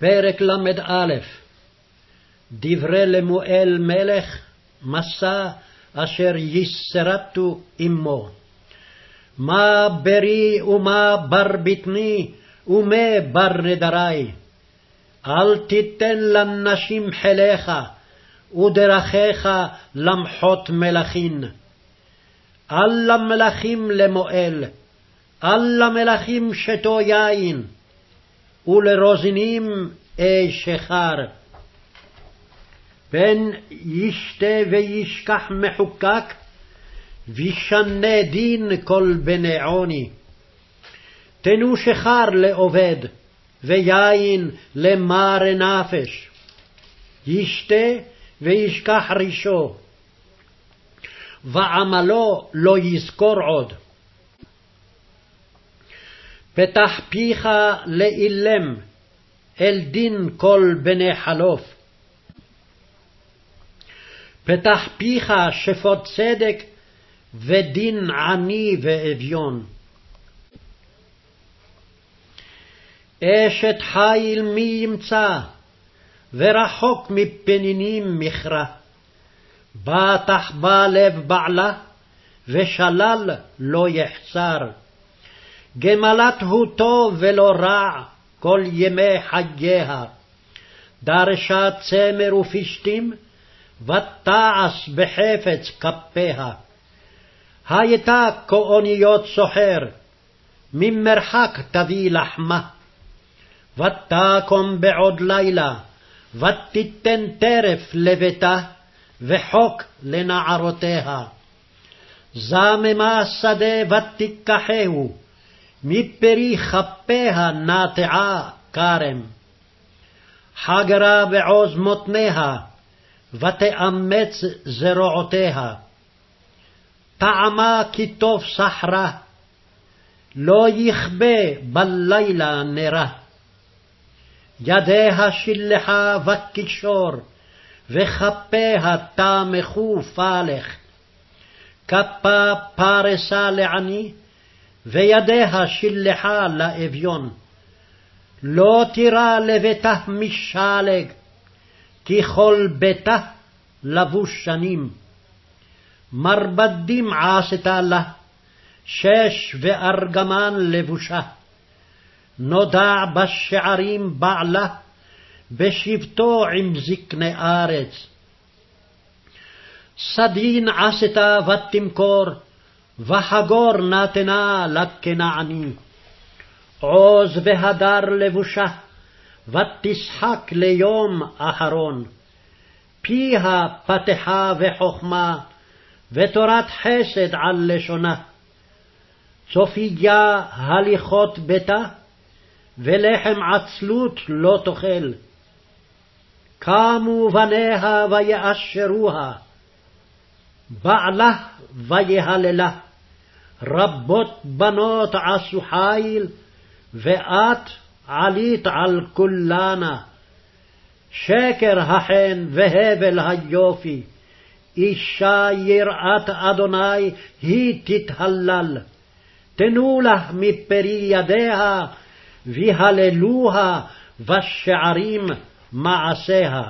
פרק ל"א דברי למואל מלך, מסע אשר יסרטו עמו. מה ברי ומה בר בטני, ומה בר נדרי. אל תיתן לנשים חיליך, ודרכיך למחות מלכים. אל למלכים למואל, אל למלכים שתו יין. ולרוזנים אשכר. פן ישתה וישכח מחוקק, וישנה דין כל בני עוני. תנו שכר לעובד, ויין למר נפש. ישתה וישכח רישו, ועמלו לא יזכור עוד. פתח פיך לאילם, אל דין כל בני חלוף. פתח פיך שפוט צדק, ודין עני ואביון. אשת חיל מי ימצא, ורחוק מפנינים מכרה. בטח בה לב בעלה, ושלל לא יחסר. גמלת הוא טוב ולא רע כל ימי חייה. דרשה צמר ופשתים, ותעש בחפץ כפיה. הייתה כאוניות סוחר, ממרחק תביא לחמה. ותקום בעוד לילה, ותיתן טרף לביתה, וחוק לנערותיה. זממה שדה ותיקחהו, מפרי כפיה נטעה כרם. חגרה בעוז מותניה, ותאמץ זרועותיה. טעמה כי טוב סחרה, לא יכבה בלילה נרה. ידיה שלחה וקישור, וכפיה תמכו פלך. כפה פרסה לעני, וידיה שלחה לאביון. לא תירא לביתה משלג, כי כל ביתה לבוש שנים. מרבדים עשתה לה, שש וארגמן לבושה. נודע בשערים בעלה, בשבטו עם זקני ארץ. סדין עשתה ותמכור, וחגור נתנה לכנעני. עוז והדר לבושה, ותשחק ליום אחרון. פיה פתחה וחכמה, ותורת חסד על לשונה. צופיה הליכות ביתה, ולחם עצלות לא תאכל. קמו בניה ויאשרוה, בעלה ויהללה. רבות בנות עשו חיל, ואת עלית על כולנה. שקר החן והבל היופי, אישה יראת אדוני היא תתהלל. תנו לה מפרי ידיה, והללוה בשערים מעשיה.